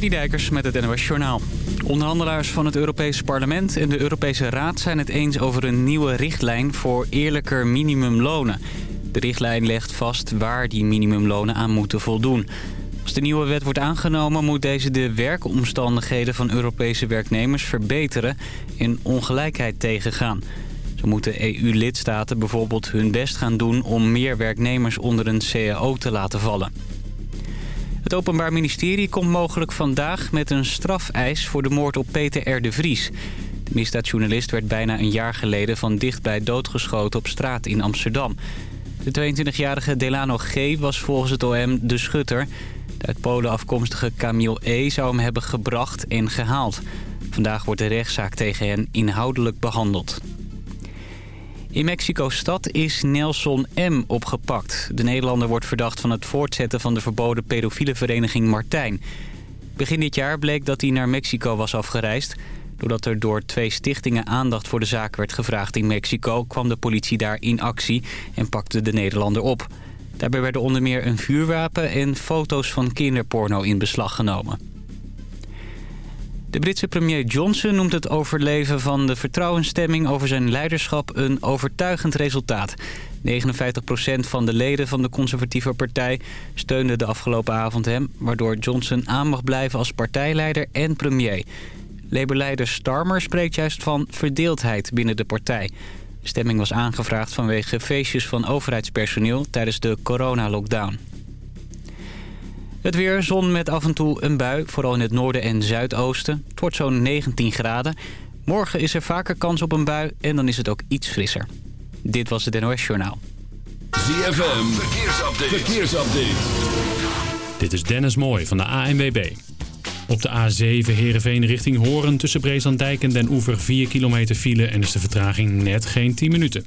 Dijkers met het NOS Journaal. Onderhandelaars van het Europees Parlement en de Europese Raad zijn het eens over een nieuwe richtlijn voor eerlijker minimumlonen. De richtlijn legt vast waar die minimumlonen aan moeten voldoen. Als de nieuwe wet wordt aangenomen moet deze de werkomstandigheden van Europese werknemers verbeteren en ongelijkheid tegengaan. Zo moeten EU-lidstaten bijvoorbeeld hun best gaan doen om meer werknemers onder een CAO te laten vallen. Het Openbaar Ministerie komt mogelijk vandaag met een strafeis voor de moord op Peter R. de Vries. De misdaadjournalist werd bijna een jaar geleden van dichtbij doodgeschoten op straat in Amsterdam. De 22-jarige Delano G. was volgens het OM de schutter. De uit Polen afkomstige Camille E. zou hem hebben gebracht en gehaald. Vandaag wordt de rechtszaak tegen hen inhoudelijk behandeld. In Mexico-stad is Nelson M. opgepakt. De Nederlander wordt verdacht van het voortzetten van de verboden pedofiele vereniging Martijn. Begin dit jaar bleek dat hij naar Mexico was afgereisd. Doordat er door twee stichtingen aandacht voor de zaak werd gevraagd in Mexico... kwam de politie daar in actie en pakte de Nederlander op. Daarbij werden onder meer een vuurwapen en foto's van kinderporno in beslag genomen. De Britse premier Johnson noemt het overleven van de vertrouwensstemming over zijn leiderschap een overtuigend resultaat. 59% van de leden van de conservatieve partij steunde de afgelopen avond hem... waardoor Johnson aan mag blijven als partijleider en premier. Labour-leider Starmer spreekt juist van verdeeldheid binnen de partij. Stemming was aangevraagd vanwege feestjes van overheidspersoneel tijdens de coronalockdown. Het weer, zon met af en toe een bui, vooral in het noorden en zuidoosten. Het wordt zo'n 19 graden. Morgen is er vaker kans op een bui en dan is het ook iets frisser. Dit was het NOS Journaal. ZFM, verkeersupdate. verkeersupdate. Dit is Dennis Mooij van de ANWB. Op de A7 Heerenveen richting Horen tussen Breeslanddijk en Den Oever 4 kilometer file en is de vertraging net geen 10 minuten.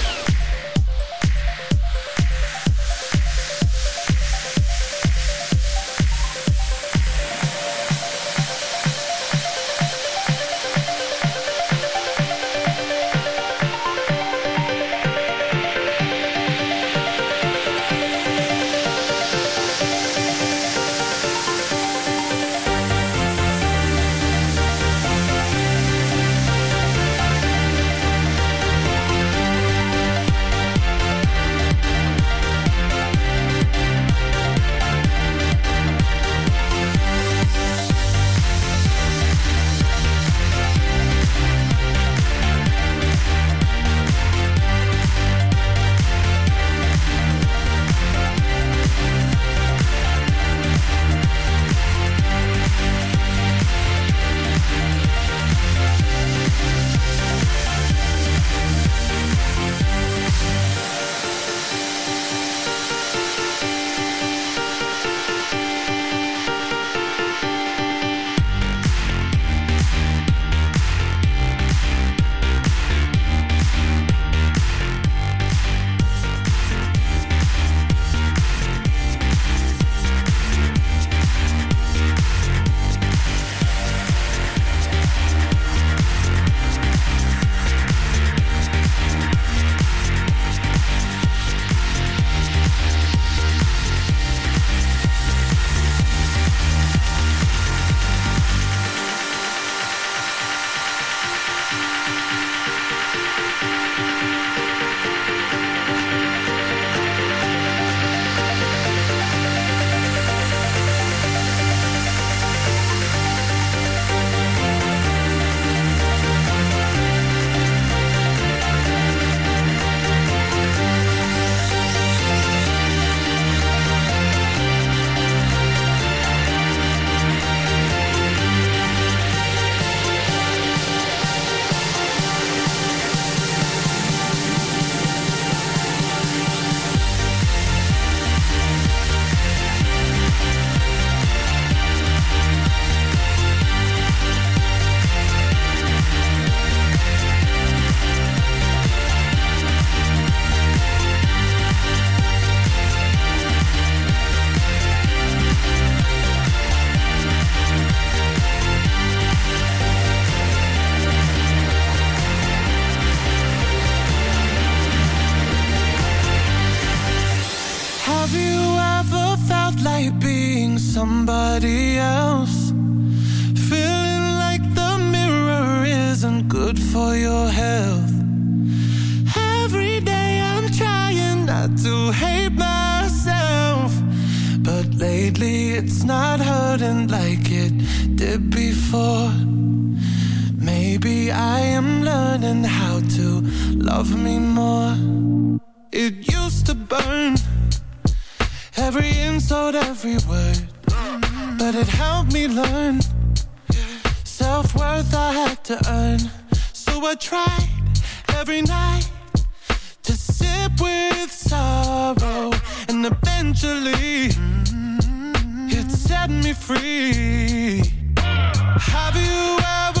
How to love me more. It used to burn every insult, every word, but it helped me learn self worth I had to earn. So I tried every night to sip with sorrow, and eventually it set me free. Have you ever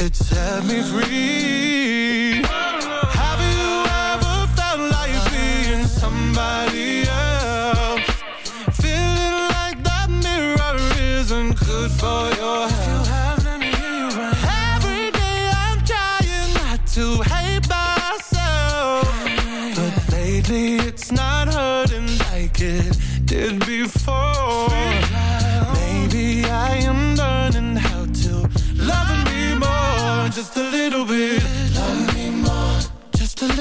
it set me free. Have you ever felt like being somebody else? Feeling like that mirror isn't good for your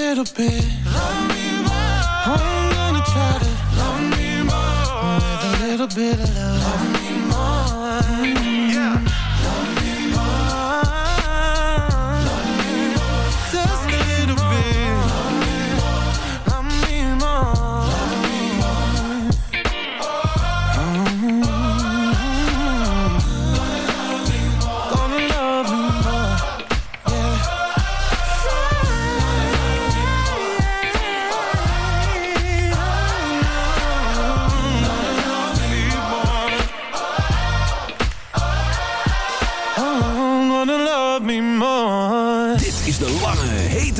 little bit. Love me more. I'm gonna try to love me more with a little bit of love. Love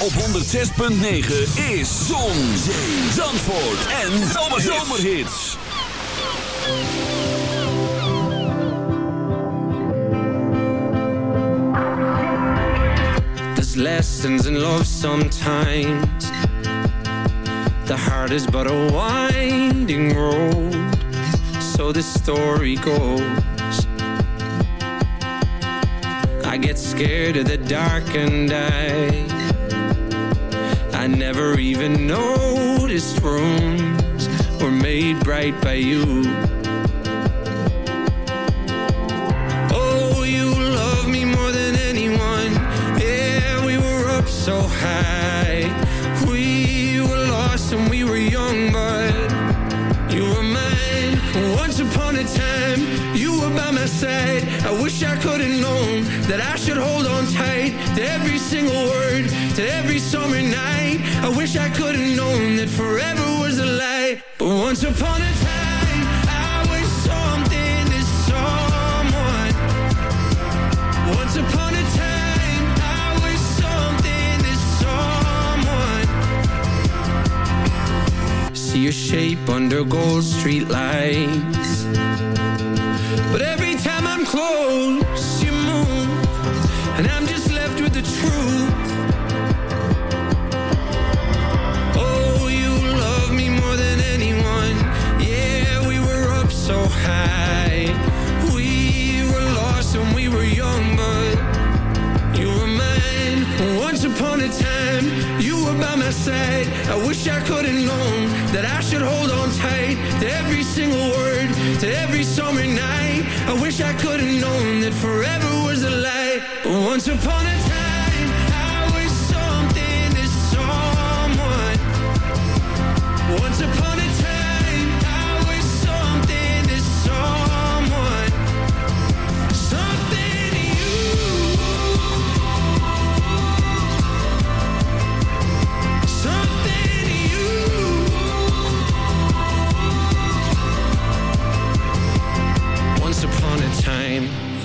106.9 is Zon, Zee, Zandvoort en Zomerhits. There's lessons in love sometimes. The heart is but a winding road. So the story goes. I get scared of the dark and I I never even noticed rooms were made bright by you. That I should hold on tight to every single word, to every summer night. I wish I could have known that forever was a lie. But once upon a time, I was something to someone. Once upon a time, I was something to someone. See your shape under gold street lights. But every time I'm close, and I'm just left with the truth. Oh, you love me more than anyone. Yeah, we were up so high. We were lost when we were young, but you were mine. Once upon a time, you were by my side. I wish I could have known that I should hold on tight to every single word, to every summer night. I wish I could have known that forever once upon a time,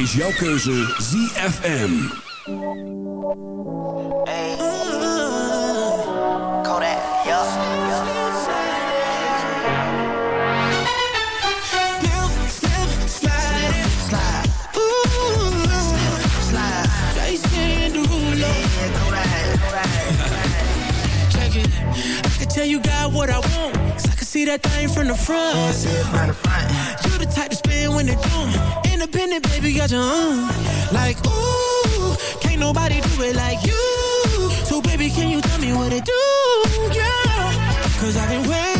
is jouw keuze ZFM. Hey. Kodak, yup. Tell you got what I want. 'cause I can see that thing from the front. Baby, got your own. Like, ooh, can't nobody do it like you. So, baby, can you tell me what it do? Yeah. Cause I've been waiting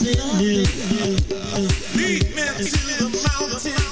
Lead me to the mountain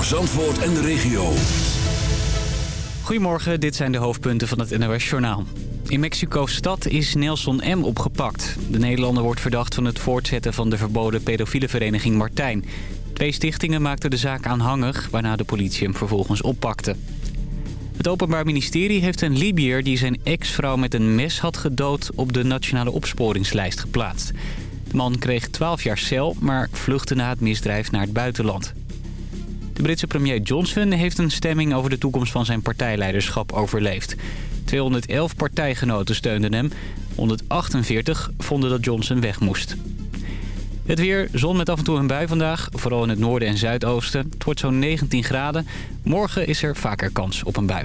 Voor Zandvoort en de regio. Goedemorgen, dit zijn de hoofdpunten van het NOS Journaal. In Mexico-stad is Nelson M. opgepakt. De Nederlander wordt verdacht van het voortzetten van de verboden pedofiele vereniging Martijn. Twee stichtingen maakten de zaak aanhangig, waarna de politie hem vervolgens oppakte. Het Openbaar Ministerie heeft een Libiër die zijn ex-vrouw met een mes had gedood op de nationale opsporingslijst geplaatst. De man kreeg 12 jaar cel, maar vluchtte na het misdrijf naar het buitenland. De Britse premier Johnson heeft een stemming over de toekomst van zijn partijleiderschap overleefd. 211 partijgenoten steunden hem, 148 vonden dat Johnson weg moest. Het weer, zon met af en toe een bui vandaag, vooral in het noorden en zuidoosten. Het wordt zo'n 19 graden. Morgen is er vaker kans op een bui.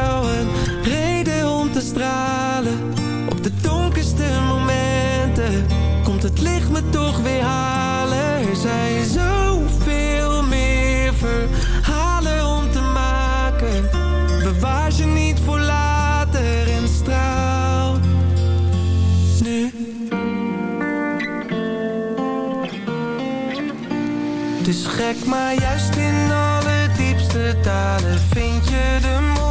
toch weer halen. Er zijn zoveel meer verhalen om te maken. Bewaar ze niet voor later en straal. Nu. Is gek, maar juist in alle diepste talen vind je de moed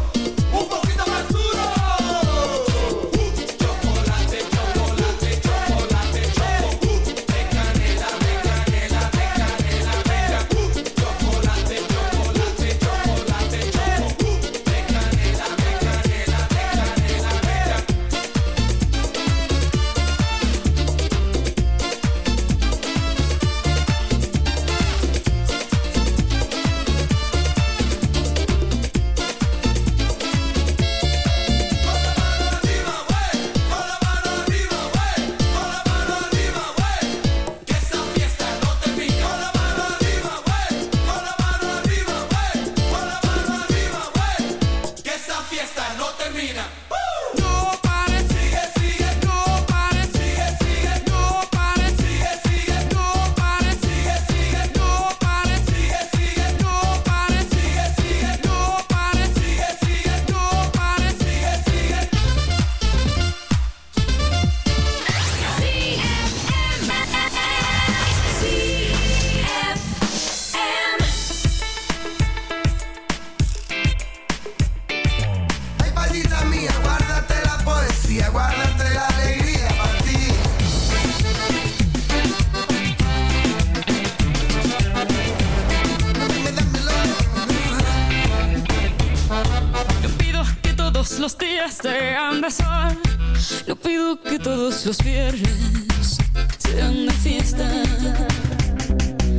los viernes sean de fiesta.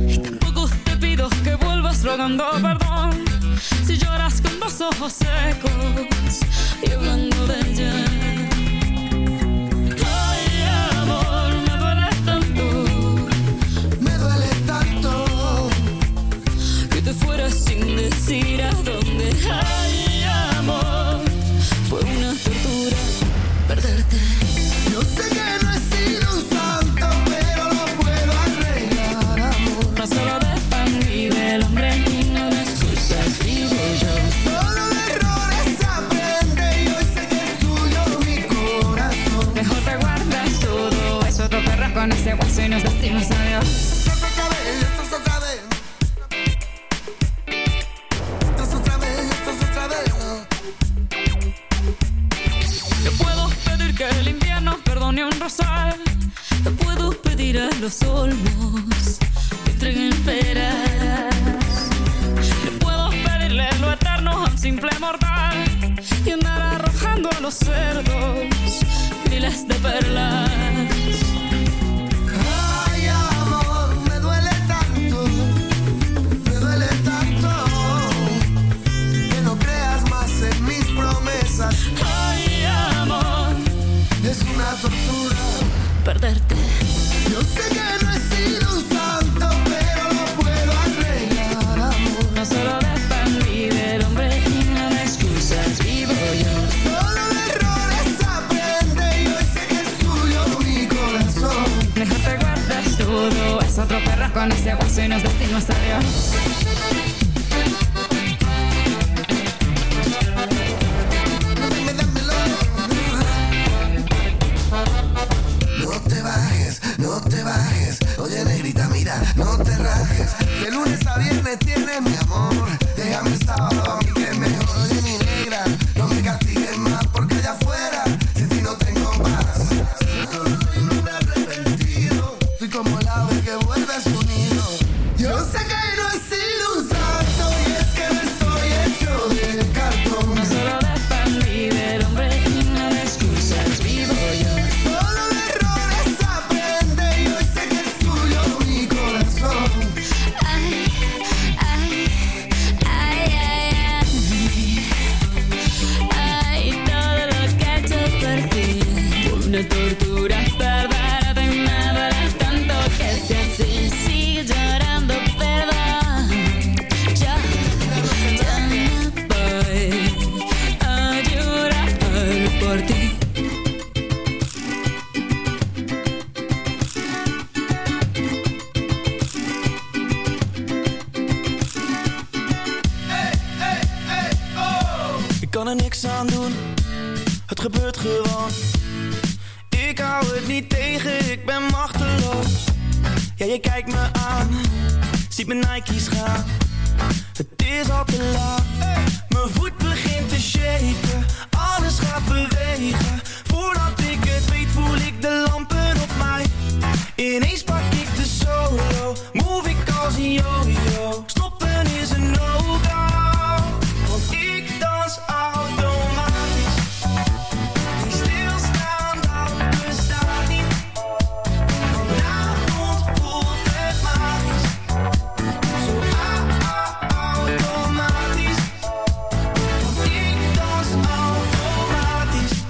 Y tampoco te pido que vuelvas rogando perdón si lloras con los ojos secos y hablando de ella. Ay, amor, me duele tanto, me duele tanto que te fueras sin decir adiós. con ese guaso y nos vestimos a perderte. Yo sé que no he sido un santo, pero lo puedo arreglar, amor. No solo dependí del hombre y no me excusas, vivo yo. Solo de errores aprende y hoy sé que es tuyo mi corazón. Mejor te guardas todo, es otro perro con ese hueso y nos destinos a no te bajes. Oye, negrita, mira, no te rajes. De lunes a viernes tienes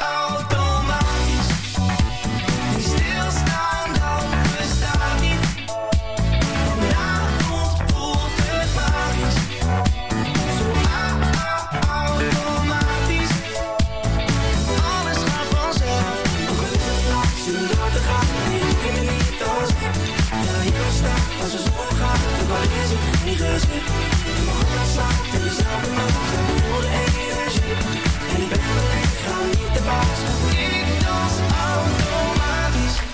out, don't mind.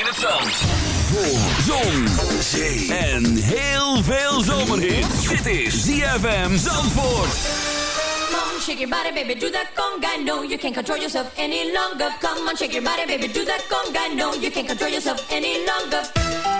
in het zand. Voor zon, zee en heel veel zomerhit. Dit is ZFM Zandvoort. Come on, shake your body, baby, do that conga. No, you can't control yourself any longer. Come on, shake your body, baby, do that conga. No, you can't control yourself any longer.